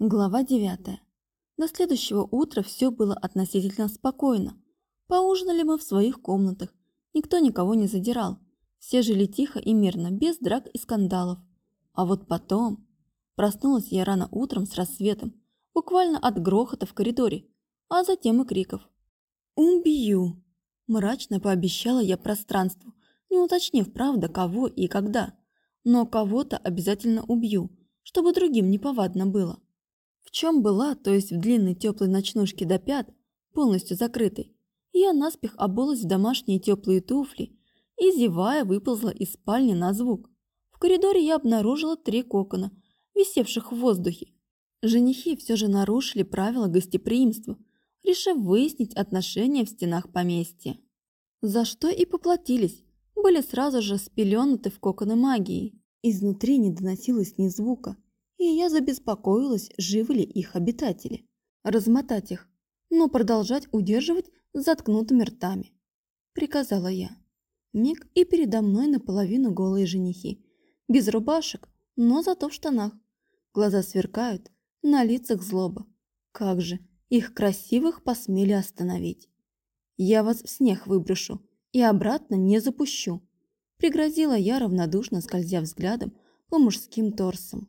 Глава 9. До следующего утра все было относительно спокойно. Поужинали мы в своих комнатах. Никто никого не задирал. Все жили тихо и мирно, без драк и скандалов. А вот потом... Проснулась я рано утром с рассветом, буквально от грохота в коридоре, а затем и криков. «Убью!» – мрачно пообещала я пространству, не уточнив, правда, кого и когда. Но кого-то обязательно убью, чтобы другим неповадно было. В чем была, то есть в длинной теплой ночнушке до пят, полностью закрытой, я наспех обулась в домашние теплые туфли и, зевая, выползла из спальни на звук. В коридоре я обнаружила три кокона, висевших в воздухе. Женихи все же нарушили правила гостеприимства, решив выяснить отношения в стенах поместья. За что и поплатились, были сразу же спеленуты в коконы магии. Изнутри не доносилось ни звука, и я забеспокоилась, живы ли их обитатели. Размотать их, но продолжать удерживать заткнутыми ртами. Приказала я. Миг и передо мной наполовину голые женихи. Без рубашек, но зато в штанах. Глаза сверкают, на лицах злоба. Как же, их красивых посмели остановить. Я вас в снег выброшу и обратно не запущу. Пригрозила я равнодушно, скользя взглядом по мужским торсам.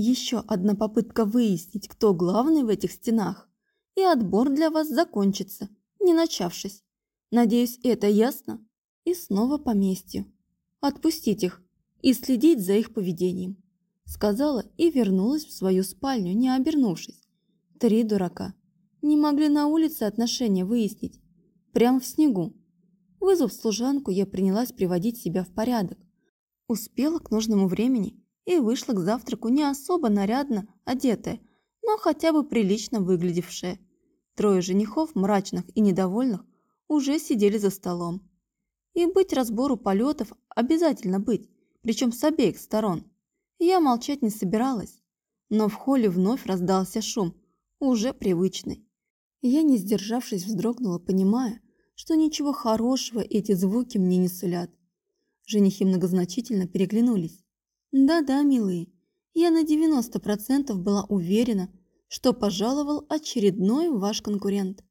Еще одна попытка выяснить, кто главный в этих стенах, и отбор для вас закончится, не начавшись. Надеюсь, это ясно? И снова поместью. Отпустить их и следить за их поведением. Сказала и вернулась в свою спальню, не обернувшись. Три дурака. Не могли на улице отношения выяснить. Прямо в снегу. Вызвав служанку, я принялась приводить себя в порядок. Успела к нужному времени и вышла к завтраку не особо нарядно одетая, но хотя бы прилично выглядевшая. Трое женихов, мрачных и недовольных, уже сидели за столом. И быть разбору полетов обязательно быть, причем с обеих сторон. Я молчать не собиралась, но в холле вновь раздался шум, уже привычный. Я, не сдержавшись, вздрогнула, понимая, что ничего хорошего эти звуки мне не сулят. Женихи многозначительно переглянулись. Да-да, милые, я на 90% была уверена, что пожаловал очередной ваш конкурент.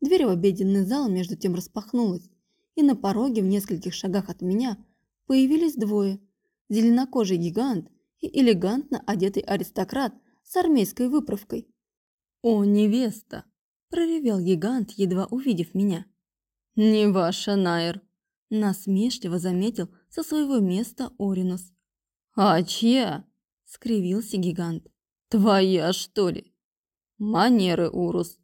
Дверь в обеденный зал между тем распахнулась, и на пороге в нескольких шагах от меня появились двое – зеленокожий гигант и элегантно одетый аристократ с армейской выправкой. «О, невеста!» – проревел гигант, едва увидев меня. «Не ваша, Найр!» – насмешливо заметил со своего места Оринус. «А чья?» – скривился гигант. «Твоя, что ли?» «Манеры, Урус!»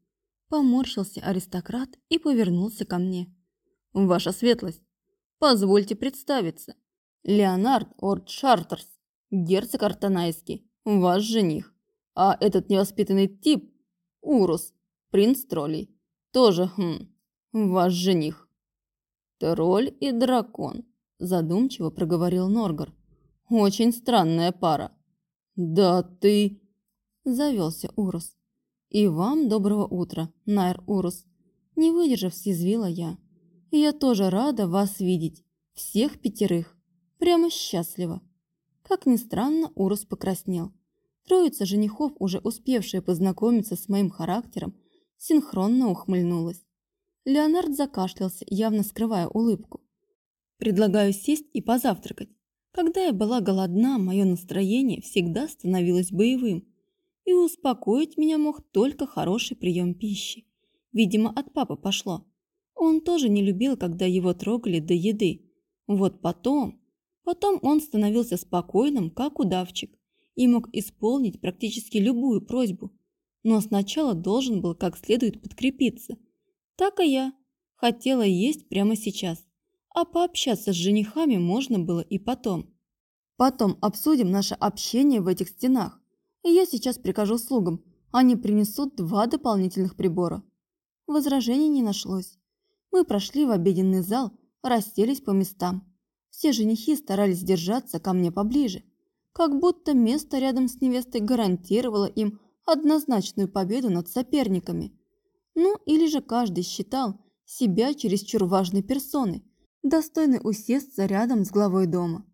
Поморщился аристократ и повернулся ко мне. «Ваша светлость, позвольте представиться. Леонард Орд Шартерс, герцог Артанайский, ваш жених. А этот невоспитанный тип, Урус, принц троллей, тоже, хм, ваш жених». «Тролль и дракон», задумчиво проговорил Норгар. Очень странная пара. Да ты... Завелся Урус. И вам доброго утра, Найр Урус. Не выдержав, съязвила я. Я тоже рада вас видеть. Всех пятерых. Прямо счастливо. Как ни странно, Урус покраснел. Троица женихов, уже успевшая познакомиться с моим характером, синхронно ухмыльнулась. Леонард закашлялся, явно скрывая улыбку. «Предлагаю сесть и позавтракать. Когда я была голодна, мое настроение всегда становилось боевым, и успокоить меня мог только хороший прием пищи. Видимо, от папы пошло. Он тоже не любил, когда его трогали до еды. Вот потом... Потом он становился спокойным, как удавчик, и мог исполнить практически любую просьбу. Но сначала должен был как следует подкрепиться. Так и я. Хотела есть прямо сейчас а пообщаться с женихами можно было и потом. Потом обсудим наше общение в этих стенах. Я сейчас прикажу слугам, они принесут два дополнительных прибора. Возражений не нашлось. Мы прошли в обеденный зал, расселись по местам. Все женихи старались держаться ко мне поближе, как будто место рядом с невестой гарантировало им однозначную победу над соперниками. Ну или же каждый считал себя чересчур важной персоной, достойный усесться рядом с главой дома.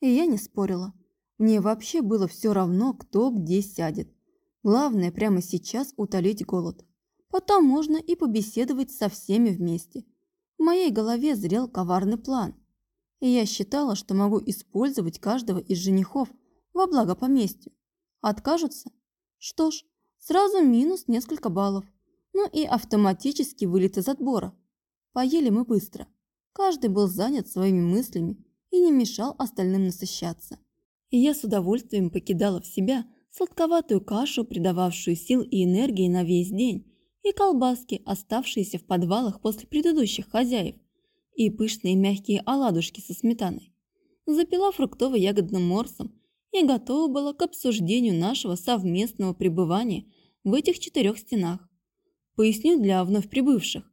И я не спорила. Мне вообще было все равно, кто где сядет. Главное прямо сейчас утолить голод. Потом можно и побеседовать со всеми вместе. В моей голове зрел коварный план. И я считала, что могу использовать каждого из женихов во благо поместью. Откажутся? Что ж, сразу минус несколько баллов. Ну и автоматически вылет из отбора. Поели мы быстро. Каждый был занят своими мыслями и не мешал остальным насыщаться. И я с удовольствием покидала в себя сладковатую кашу, придававшую сил и энергии на весь день, и колбаски, оставшиеся в подвалах после предыдущих хозяев, и пышные мягкие оладушки со сметаной. Запила фруктово-ягодным морсом и готова была к обсуждению нашего совместного пребывания в этих четырех стенах. Поясню для вновь прибывших.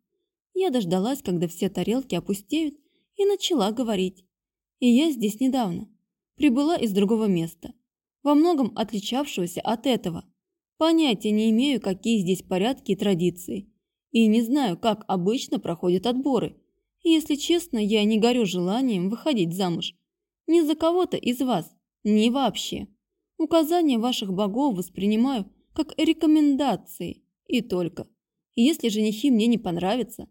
Я дождалась, когда все тарелки опустеют, и начала говорить. И я здесь недавно. Прибыла из другого места, во многом отличавшегося от этого. Понятия не имею, какие здесь порядки и традиции. И не знаю, как обычно проходят отборы. И, если честно, я не горю желанием выходить замуж. Ни за кого-то из вас, ни вообще. Указания ваших богов воспринимаю как рекомендации. И только. Если женихи мне не понравятся,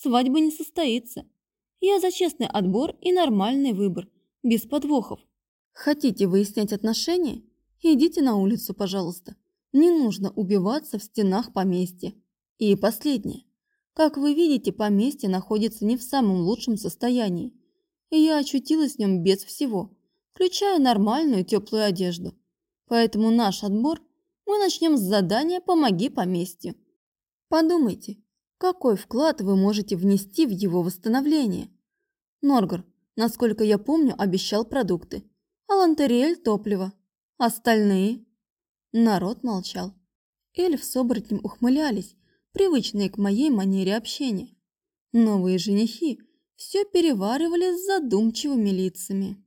свадьба не состоится. Я за честный отбор и нормальный выбор, без подвохов. Хотите выяснять отношения? Идите на улицу, пожалуйста. Не нужно убиваться в стенах поместья. И последнее. Как вы видите, поместье находится не в самом лучшем состоянии. И я очутилась в нем без всего, включая нормальную теплую одежду. Поэтому наш отбор мы начнем с задания «Помоги поместью». Подумайте, какой вклад вы можете внести в его восстановление? Норгар, насколько я помню, обещал продукты. А Лантериэль – топливо. Остальные? Народ молчал. Эльф с оборотнем ухмылялись, привычные к моей манере общения. Новые женихи все переваривали с задумчивыми лицами.